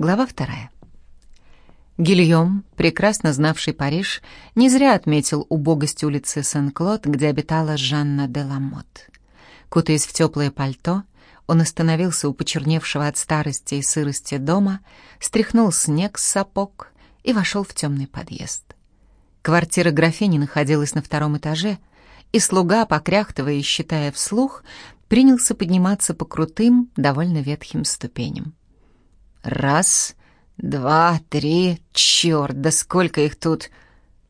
Глава вторая. Гильем, прекрасно знавший Париж, не зря отметил убогость улицы Сен-Клод, где обитала Жанна де Ламот. Кутаясь в теплое пальто, он остановился у почерневшего от старости и сырости дома, стряхнул снег с сапог и вошел в темный подъезд. Квартира графини находилась на втором этаже, и слуга, покряхтывая и считая вслух, принялся подниматься по крутым, довольно ветхим ступеням. Раз, два, три, черт, да сколько их тут!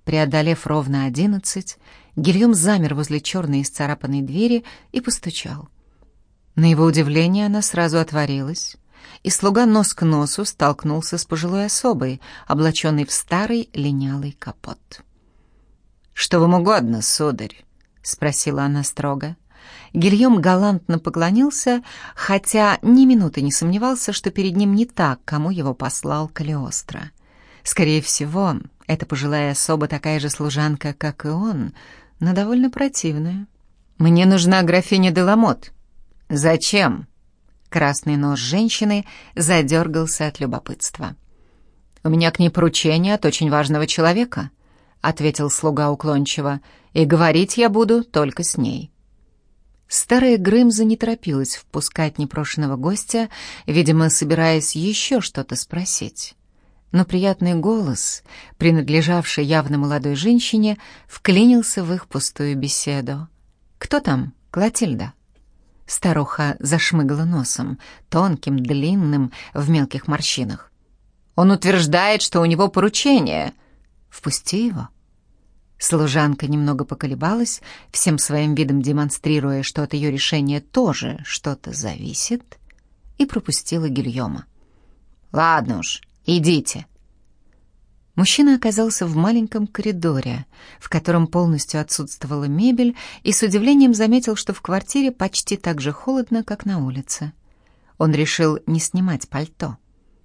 Преодолев ровно одиннадцать, Гильем замер возле черной исцарапанной двери и постучал. На его удивление она сразу отворилась, и слуга нос к носу столкнулся с пожилой особой, облаченной в старый линялый капот. «Что вам угодно, сударь?» — спросила она строго. Гильем галантно поклонился, хотя ни минуты не сомневался, что перед ним не так, кому его послал Калиостро. Скорее всего, эта пожилая особа такая же служанка, как и он, но довольно противная. «Мне нужна графиня Деламот». «Зачем?» Красный нос женщины задергался от любопытства. «У меня к ней поручение от очень важного человека», — ответил слуга уклончиво, «и говорить я буду только с ней». Старая Грымза не торопилась впускать непрошенного гостя, видимо, собираясь еще что-то спросить. Но приятный голос, принадлежавший явно молодой женщине, вклинился в их пустую беседу. «Кто там, Клотильда?» Старуха зашмыгала носом, тонким, длинным, в мелких морщинах. «Он утверждает, что у него поручение. Впусти его». Служанка немного поколебалась, всем своим видом демонстрируя, что от ее решения тоже что-то зависит, и пропустила Гильома. «Ладно уж, идите». Мужчина оказался в маленьком коридоре, в котором полностью отсутствовала мебель, и с удивлением заметил, что в квартире почти так же холодно, как на улице. Он решил не снимать пальто.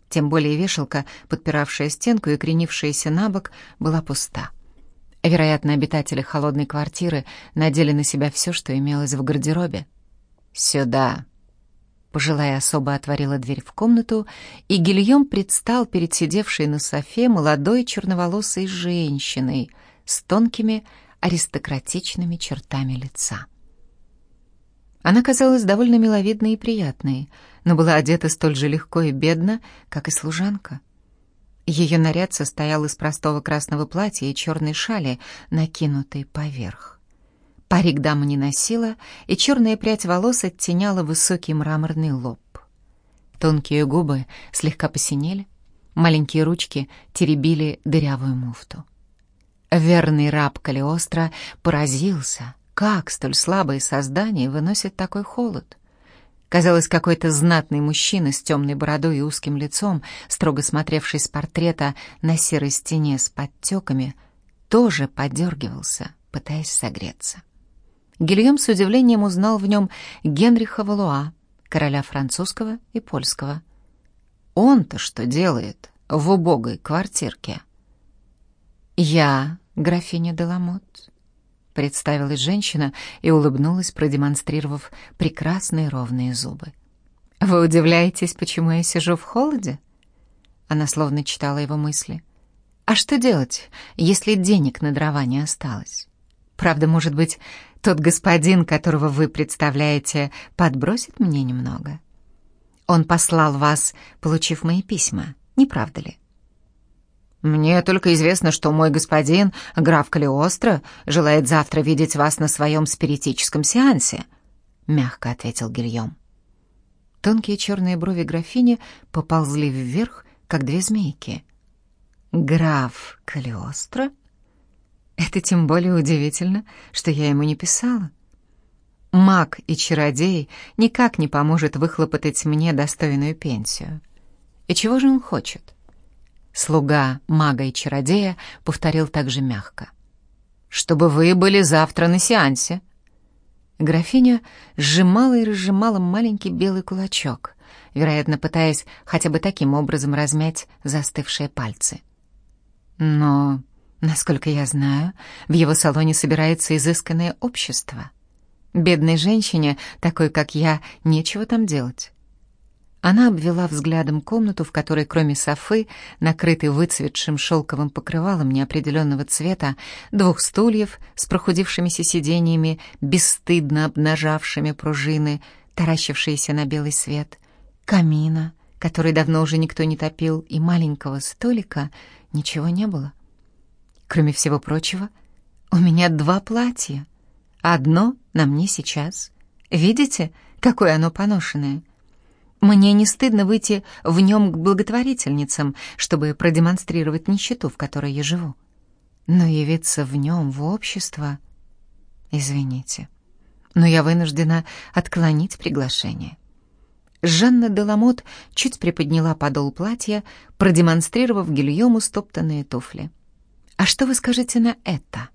Тем более вешалка, подпиравшая стенку и кренившаяся на бок, была пуста. Вероятно, обитатели холодной квартиры надели на себя все, что имелось в гардеробе. «Сюда!» Пожилая особа отворила дверь в комнату, и Гильем предстал перед сидевшей на софе молодой черноволосой женщиной с тонкими аристократичными чертами лица. Она казалась довольно миловидной и приятной, но была одета столь же легко и бедно, как и служанка. Ее наряд состоял из простого красного платья и черной шали, накинутой поверх. Парик дама не носила, и черная прядь волос оттеняла высокий мраморный лоб. Тонкие губы слегка посинели, маленькие ручки теребили дырявую муфту. Верный раб Калиостро поразился, как столь слабые создания выносят такой холод — Казалось, какой-то знатный мужчина с темной бородой и узким лицом, строго смотревший с портрета на серой стене с подтеками, тоже подергивался, пытаясь согреться. Гильем с удивлением узнал в нем Генриха Валуа, короля французского и польского. Он-то что делает в убогой квартирке? «Я, графиня Деламот», представилась женщина и улыбнулась, продемонстрировав прекрасные ровные зубы. «Вы удивляетесь, почему я сижу в холоде?» Она словно читала его мысли. «А что делать, если денег на дрова не осталось? Правда, может быть, тот господин, которого вы представляете, подбросит мне немного? Он послал вас, получив мои письма, не правда ли?» «Мне только известно, что мой господин, граф Калиостро, желает завтра видеть вас на своем спиритическом сеансе», — мягко ответил Гильем. Тонкие черные брови графини поползли вверх, как две змейки. «Граф Калиостро? Это тем более удивительно, что я ему не писала. Маг и чародей никак не поможет выхлопотать мне достойную пенсию. И чего же он хочет?» Слуга мага и чародея повторил также мягко. «Чтобы вы были завтра на сеансе». Графиня сжимала и разжимала маленький белый кулачок, вероятно, пытаясь хотя бы таким образом размять застывшие пальцы. Но, насколько я знаю, в его салоне собирается изысканное общество. Бедной женщине, такой как я, нечего там делать. Она обвела взглядом комнату, в которой кроме софы, накрытой выцветшим шелковым покрывалом неопределенного цвета, двух стульев с прохудившимися сиденьями, бесстыдно обнажавшими пружины, таращившиеся на белый свет, камина, который давно уже никто не топил, и маленького столика, ничего не было. Кроме всего прочего, у меня два платья. Одно на мне сейчас. Видите, какое оно поношенное? — мне не стыдно выйти в нем к благотворительницам, чтобы продемонстрировать нищету, в которой я живу. Но явиться в нем в общество... Извините, но я вынуждена отклонить приглашение. Жанна Деламот чуть приподняла подол платья, продемонстрировав Гильому стоптанные туфли. «А что вы скажете на это?»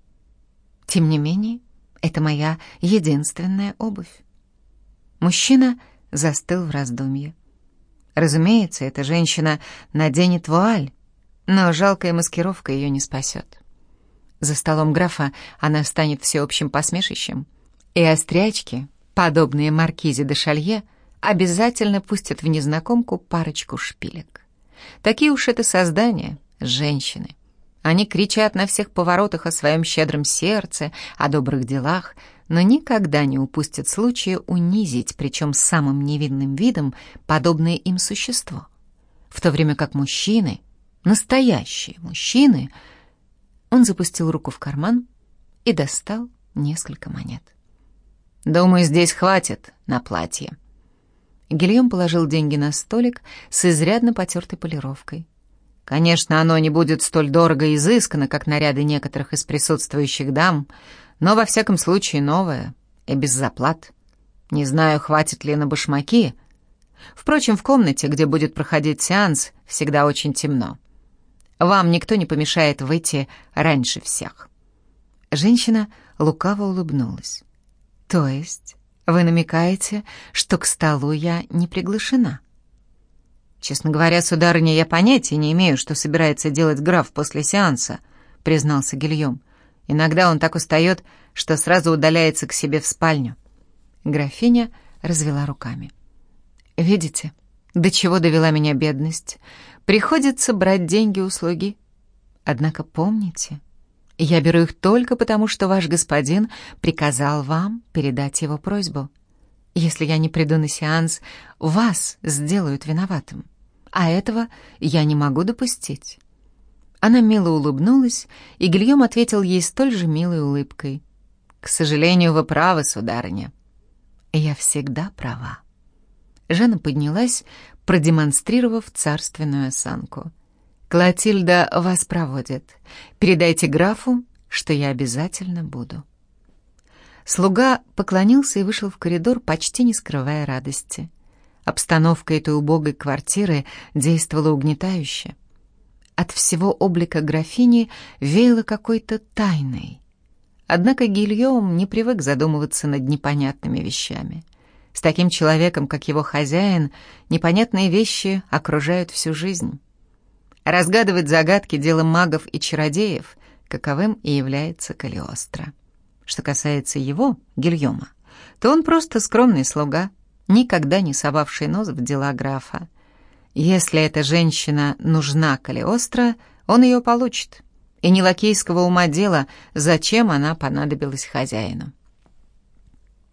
«Тем не менее, это моя единственная обувь». Мужчина застыл в раздумье. Разумеется, эта женщина наденет вуаль, но жалкая маскировка ее не спасет. За столом графа она станет всеобщим посмешищем, и острячки, подобные маркизе де Шалье, обязательно пустят в незнакомку парочку шпилек. Такие уж это создания, женщины. Они кричат на всех поворотах о своем щедром сердце, о добрых делах, но никогда не упустят случая унизить, причем самым невинным видом, подобное им существо. В то время как мужчины, настоящие мужчины, он запустил руку в карман и достал несколько монет. «Думаю, здесь хватит на платье». Гильем положил деньги на столик с изрядно потертой полировкой. Конечно, оно не будет столь дорого и изысканно, как наряды некоторых из присутствующих дам, но во всяком случае новое и без заплат. Не знаю, хватит ли на башмаки. Впрочем, в комнате, где будет проходить сеанс, всегда очень темно. Вам никто не помешает выйти раньше всех». Женщина лукаво улыбнулась. «То есть вы намекаете, что к столу я не приглашена?» «Честно говоря, сударыня, я понятия не имею, что собирается делать граф после сеанса», — признался Гильем. Иногда он так устает, что сразу удаляется к себе в спальню. Графиня развела руками. «Видите, до чего довела меня бедность? Приходится брать деньги у слуги. Однако помните, я беру их только потому, что ваш господин приказал вам передать его просьбу. Если я не приду на сеанс, вас сделают виноватым, а этого я не могу допустить». Она мило улыбнулась, и Гильем ответил ей столь же милой улыбкой. «К сожалению, вы правы, сударыня». «Я всегда права». Жанна поднялась, продемонстрировав царственную осанку. «Клотильда вас проводит. Передайте графу, что я обязательно буду». Слуга поклонился и вышел в коридор, почти не скрывая радости. Обстановка этой убогой квартиры действовала угнетающе. От всего облика графини веяло какой-то тайной. Однако Гильем не привык задумываться над непонятными вещами. С таким человеком, как его хозяин, непонятные вещи окружают всю жизнь. Разгадывать загадки — дело магов и чародеев, каковым и является Калиостро. Что касается его, Гильома, то он просто скромный слуга, никогда не совавший нос в дела графа. Если эта женщина нужна Калиостро, он ее получит. И не лакейского ума дело, зачем она понадобилась хозяину.